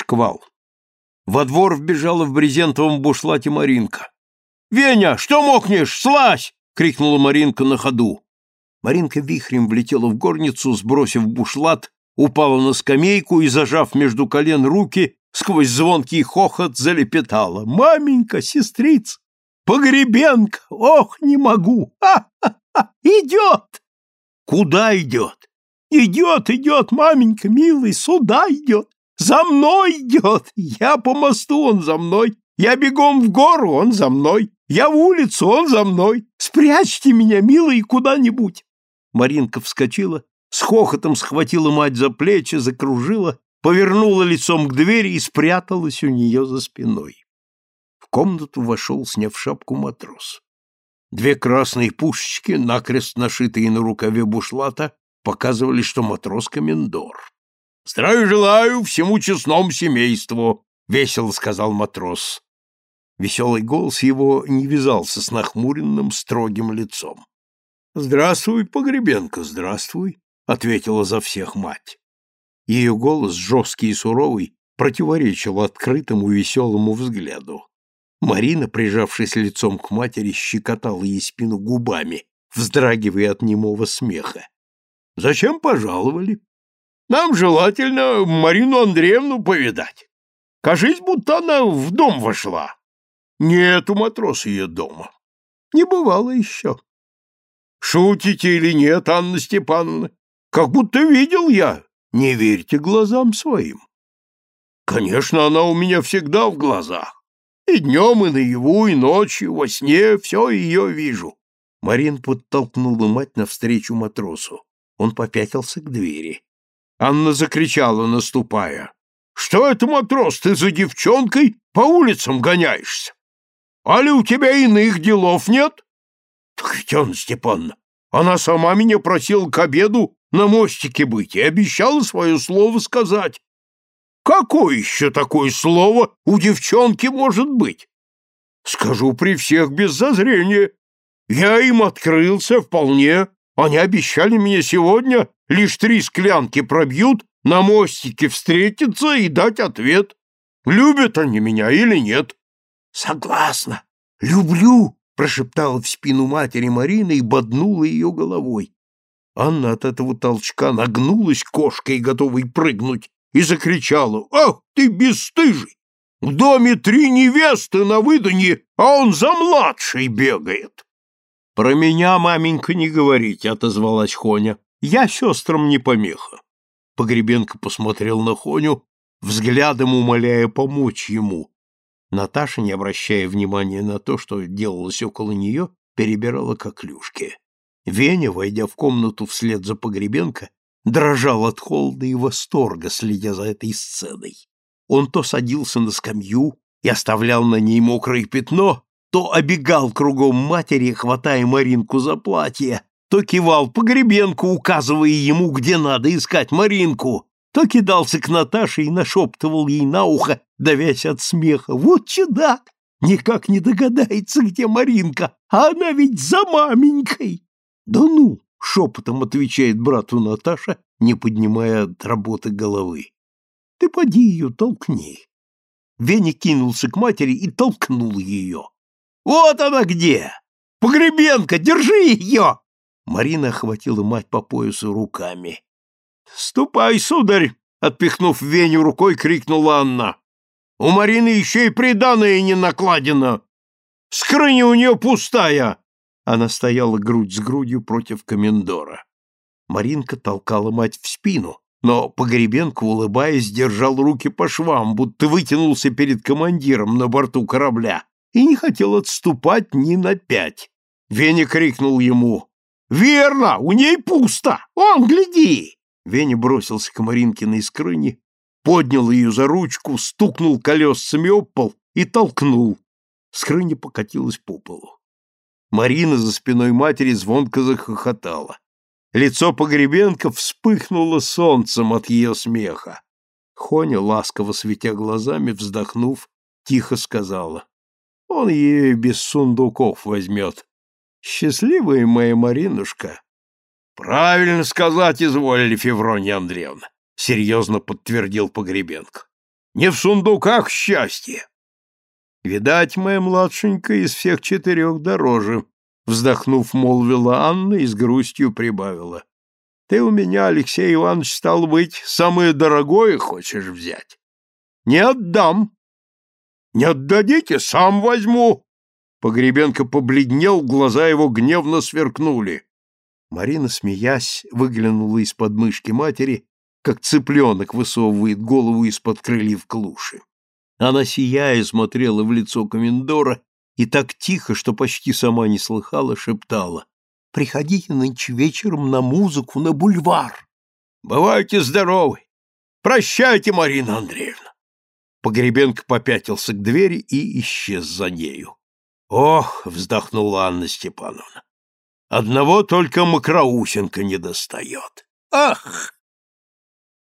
Шквал. Во двор вбежала в брезентовом бушлате Маринка. «Веня, что мокнешь? Слазь!» — крикнула Маринка на ходу. Маринка вихрем влетела в горницу, сбросив бушлат, упала на скамейку и, зажав между колен руки, сквозь звонкий хохот залепетала. «Маменька, сестрица, Погребенка! Ох, не могу! Ха-ха-ха! Идет!» «Куда идет?» «Идет, идет, маменька, милый, сюда идет! За мной идет! Я по мосту, он за мной! Я бегом в гору, он за мной! Я в улицу, он за мной! Спрячьте меня, милый, куда-нибудь!» Маринка вскочила, с хохотом схватила мать за плечи, закружила, повернула лицом к двери и спряталась у нее за спиной. В комнату вошел, сняв шапку, матрос. Две красные пушечки, накрест нашитые на рукаве бушлата, показывали, что матрос-комендор. «Здравия желаю всему честному семейству!» — весело сказал матрос. Веселый голос его не вязался с нахмуренным, строгим лицом. «Здравствуй, Погребенко, здравствуй!» — ответила за всех мать. Ее голос, жесткий и суровый, противоречил открытому веселому взгляду. Марина, прижавшись лицом к матери, щекотала ей спину губами, вздрагивая от немого смеха. «Зачем пожаловали? Нам желательно Марину Андреевну повидать. Кажись, будто она в дом вошла. Нет у матроса ее дома. Не бывало еще. Шутите или нет, Анна Степановна? Как будто видел я. Не верьте глазам своим. Конечно, она у меня всегда в глазах. И днем, и наяву, и ночью, во сне все ее вижу. Марин подтолкнула мать навстречу матросу. Он попятился к двери. Анна закричала, наступая. «Что это, матрос, ты за девчонкой по улицам гоняешься? А ли у тебя иных делов нет?» «Так ведь, Анна Степановна, она сама меня просила к обеду на мостике быть и обещала свое слово сказать. Какое еще такое слово у девчонки может быть? Скажу при всех без зазрения. Я им открылся вполне. Они обещали мне сегодня лишь три склянки пробьют, на мостике встретиться и дать ответ. Любят они меня или нет? Согласна. Люблю, прошептала в спину матери Марина и боднула ее головой. Анна от этого толчка нагнулась кошкой, готовой прыгнуть, и закричала «Ах ты бесстыжий! В доме три невесты на выданье, а он за младшей бегает!» «Про меня, маменька, не говорите», — отозвалась Хоня. «Я сестрам не помеха». Погребенко посмотрел на Хоню, взглядом умоляя помочь ему. Наташа, не обращая внимания на то, что делалось около нее, перебирала коклюшки. Веня, войдя в комнату вслед за Погребенко, дрожал от холода и восторга, следя за этой сценой. Он то садился на скамью и оставлял на ней мокрое пятно, то обегал кругом матери, хватая Маринку за платье, то кивал Погребенку, указывая ему, где надо искать Маринку, то кидался к Наташе и нашептывал ей на ухо, давясь от смеха. «Вот чудак! Никак не догадается, где Маринка, а она ведь за маменькой!» «Да ну!» — шепотом отвечает брату Наташа, не поднимая от работы головы. «Ты поди ее толкни». Веня кинулся к матери и толкнул ее. «Вот она где! Погребенка, держи ее!» Марина охватила мать по поясу руками. «Ступай, сударь!» — отпихнув Веню рукой, крикнула Анна. «У Марины еще и приданое не накладено! Скрыня у нее пустая!» Она стояла грудь с грудью против комендора. Маринка толкала мать в спину, но Погребенко, улыбаясь, держал руки по швам, будто вытянулся перед командиром на борту корабля и не хотел отступать ни на пять. Веня крикнул ему «Верно, у ней пусто! Он, гляди!» Веня бросился к Маринкиной скрыне, поднял ее за ручку, стукнул колесами об пол и толкнул. Скрыня покатилась по полу. Марина за спиной матери звонко захохотала. Лицо Погребенко вспыхнуло солнцем от ее смеха. Хоня, ласково светя глазами, вздохнув, тихо сказала. Он ее без сундуков возьмет. Счастливая моя Маринушка. Правильно сказать изволили, Февронья Андреевна, серьезно подтвердил Погребенко. Не в сундуках счастье. Видать, моя младшенькая из всех четырех дороже, вздохнув, молвила Анна и с грустью прибавила. Ты у меня, Алексей Иванович, стал быть, самое дорогое хочешь взять? Не отдам. Не отдадите, сам возьму. Погребенко побледнел, глаза его гневно сверкнули. Марина, смеясь, выглянула из-под мышки матери, как цыпленок высовывает голову из-под крыльев клуши. Она, сияя, смотрела в лицо комендора и так тихо, что почти сама не слыхала, шептала. «Приходите нынче вечером на музыку на бульвар». «Бывайте здоровы! Прощайте, Марина Андреевна!» Погребенко попятился к двери и исчез за нею. «Ох!» — вздохнула Анна Степановна. «Одного только Макроусенко не достает. Ах!»